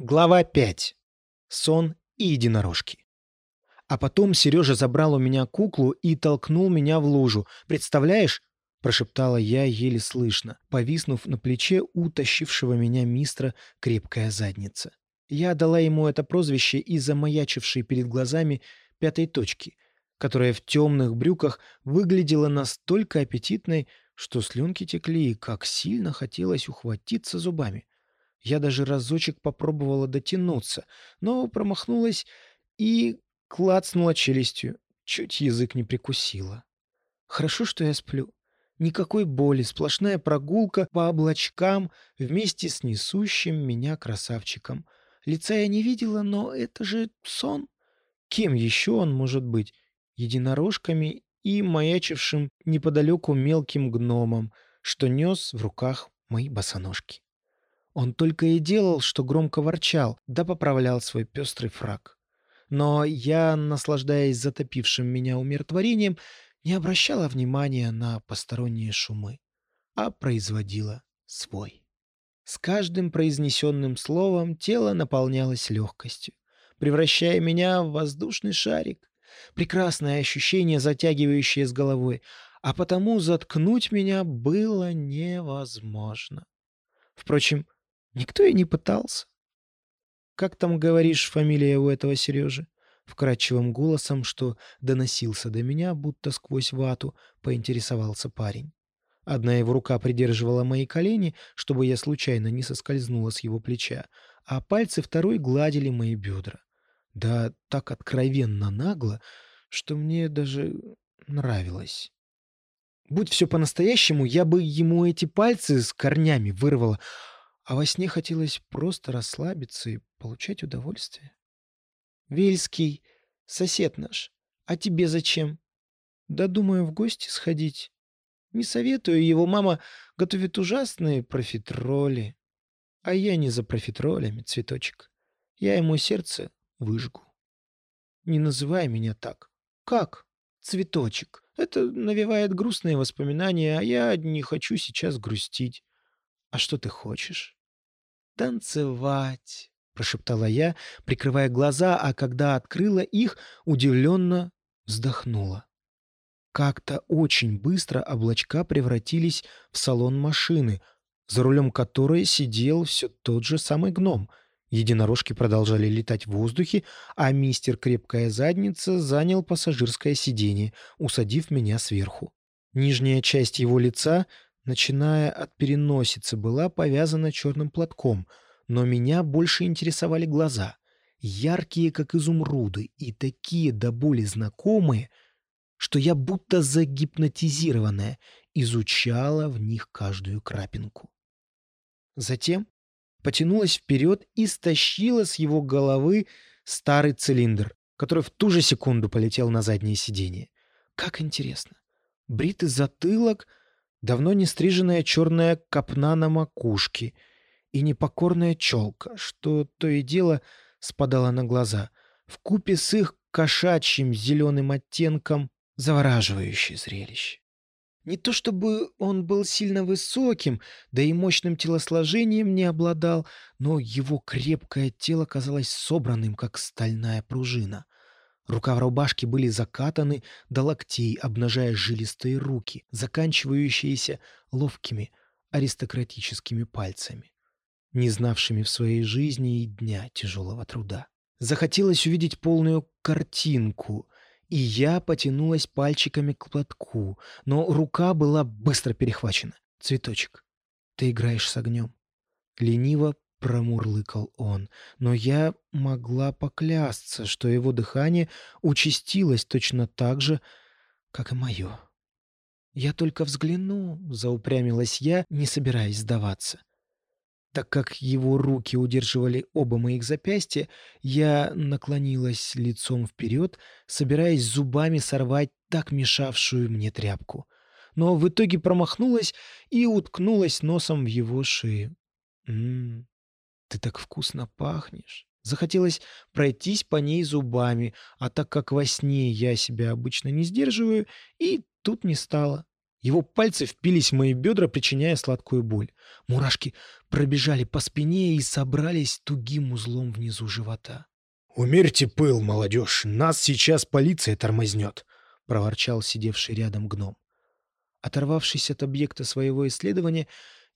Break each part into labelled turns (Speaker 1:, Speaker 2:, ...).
Speaker 1: Глава 5. Сон и единорожки. А потом Сережа забрал у меня куклу и толкнул меня в лужу. «Представляешь?» — прошептала я еле слышно, повиснув на плече утащившего меня мистера крепкая задница. Я дала ему это прозвище из-за маячившей перед глазами пятой точки, которая в темных брюках выглядела настолько аппетитной, что слюнки текли, и как сильно хотелось ухватиться зубами. Я даже разочек попробовала дотянуться, но промахнулась и клацнула челюстью. Чуть язык не прикусила. Хорошо, что я сплю. Никакой боли, сплошная прогулка по облачкам вместе с несущим меня красавчиком. Лица я не видела, но это же сон. Кем еще он может быть? Единорожками и маячившим неподалеку мелким гномом, что нес в руках мои босоножки. Он только и делал, что громко ворчал, да поправлял свой пестрый фраг. Но я, наслаждаясь затопившим меня умиротворением, не обращала внимания на посторонние шумы, а производила свой. С каждым произнесенным словом тело наполнялось легкостью, превращая меня в воздушный шарик. Прекрасное ощущение, затягивающее с головой, а потому заткнуть меня было невозможно. Впрочем, Никто и не пытался. «Как там, говоришь, фамилия у этого Сережи?» Вкрадчивым голосом, что доносился до меня, будто сквозь вату, поинтересовался парень. Одна его рука придерживала мои колени, чтобы я случайно не соскользнула с его плеча, а пальцы второй гладили мои бедра. Да так откровенно нагло, что мне даже нравилось. Будь все по-настоящему, я бы ему эти пальцы с корнями вырвала, а во сне хотелось просто расслабиться и получать удовольствие. «Вельский, сосед наш, а тебе зачем?» «Да думаю, в гости сходить. Не советую, его мама готовит ужасные профитроли. А я не за профитролями, цветочек. Я ему сердце выжгу. Не называй меня так. Как? Цветочек. Это навевает грустные воспоминания, а я не хочу сейчас грустить. А что ты хочешь? «Танцевать», — прошептала я, прикрывая глаза, а когда открыла их, удивленно вздохнула. Как-то очень быстро облачка превратились в салон машины, за рулем которой сидел все тот же самый гном. Единорожки продолжали летать в воздухе, а мистер Крепкая Задница занял пассажирское сиденье, усадив меня сверху. Нижняя часть его лица начиная от переносицы, была повязана черным платком, но меня больше интересовали глаза, яркие, как изумруды, и такие до боли знакомые, что я будто загипнотизированная изучала в них каждую крапинку. Затем потянулась вперед и стащила с его головы старый цилиндр, который в ту же секунду полетел на заднее сиденье. Как интересно. Бритый затылок — давно не стриженная черная копна на макушке и непокорная челка, что то и дело спадала на глаза, в купе с их кошачьим зеленым оттенком завораживающее зрелище. Не то чтобы он был сильно высоким, да и мощным телосложением не обладал, но его крепкое тело казалось собранным, как стальная пружина — Рукава рубашки были закатаны до локтей, обнажая жилистые руки, заканчивающиеся ловкими аристократическими пальцами, не знавшими в своей жизни и дня тяжелого труда. Захотелось увидеть полную картинку, и я потянулась пальчиками к платку, но рука была быстро перехвачена. «Цветочек, ты играешь с огнем». Лениво — промурлыкал он, но я могла поклясться, что его дыхание участилось точно так же, как и мое. «Я только взгляну», — заупрямилась я, не собираясь сдаваться. Так как его руки удерживали оба моих запястья, я наклонилась лицом вперед, собираясь зубами сорвать так мешавшую мне тряпку. Но в итоге промахнулась и уткнулась носом в его шею. М -м, ты так вкусно пахнешь. Захотелось пройтись по ней зубами, а так как во сне я себя обычно не сдерживаю, и тут не стало. Его пальцы впились в мои бедра, причиняя сладкую боль. Мурашки пробежали по спине и собрались тугим узлом внизу живота. «Умерьте пыл, молодежь, нас сейчас полиция тормознет», — проворчал сидевший рядом гном. Оторвавшись от объекта своего исследования,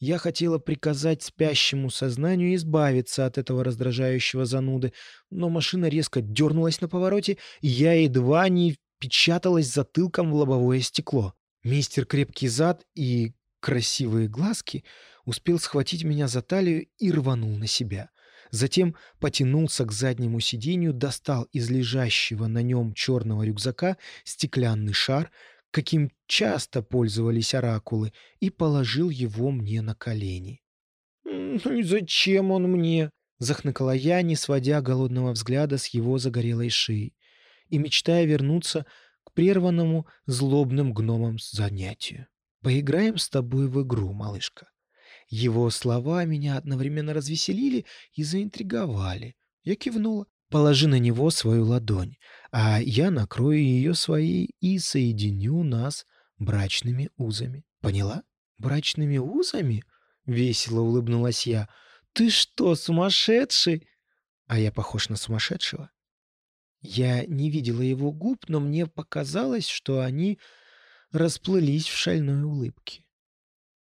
Speaker 1: я хотела приказать спящему сознанию избавиться от этого раздражающего зануды, но машина резко дернулась на повороте, и я едва не впечаталась затылком в лобовое стекло. Мистер Крепкий Зад и красивые глазки успел схватить меня за талию и рванул на себя. Затем потянулся к заднему сиденью, достал из лежащего на нем черного рюкзака стеклянный шар, каким часто пользовались оракулы, и положил его мне на колени. «Ну и зачем он мне?» — захныкала я, не сводя голодного взгляда с его загорелой шеи и мечтая вернуться к прерванному злобным гномам занятию. «Поиграем с тобой в игру, малышка». Его слова меня одновременно развеселили и заинтриговали. Я кивнула. Положи на него свою ладонь, а я накрою ее своей и соединю нас брачными узами. Поняла? Брачными узами? Весело улыбнулась я. Ты что, сумасшедший? А я похож на сумасшедшего? Я не видела его губ, но мне показалось, что они расплылись в шальной улыбке.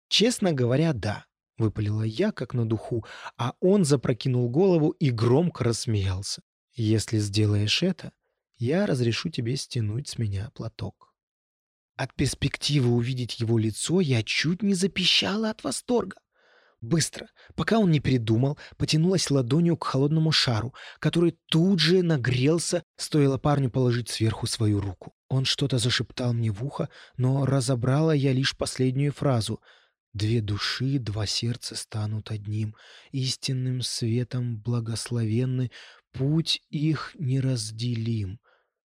Speaker 1: «Честно говоря, да», — выпалила я, как на духу, а он запрокинул голову и громко рассмеялся. Если сделаешь это, я разрешу тебе стянуть с меня платок. От перспективы увидеть его лицо я чуть не запищала от восторга. Быстро, пока он не передумал, потянулась ладонью к холодному шару, который тут же нагрелся, стоило парню положить сверху свою руку. Он что-то зашептал мне в ухо, но разобрала я лишь последнюю фразу. «Две души, два сердца станут одним, истинным светом благословенны, Путь их неразделим.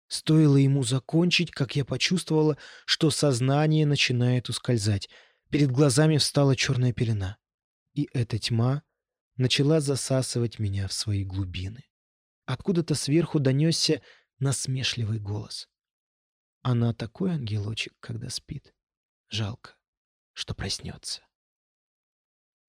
Speaker 1: Стоило ему закончить, как я почувствовала, что сознание начинает ускользать. Перед глазами встала черная пелена. И эта тьма начала засасывать меня в свои глубины. Откуда-то сверху донесся насмешливый голос. Она такой ангелочек, когда спит. Жалко, что проснется.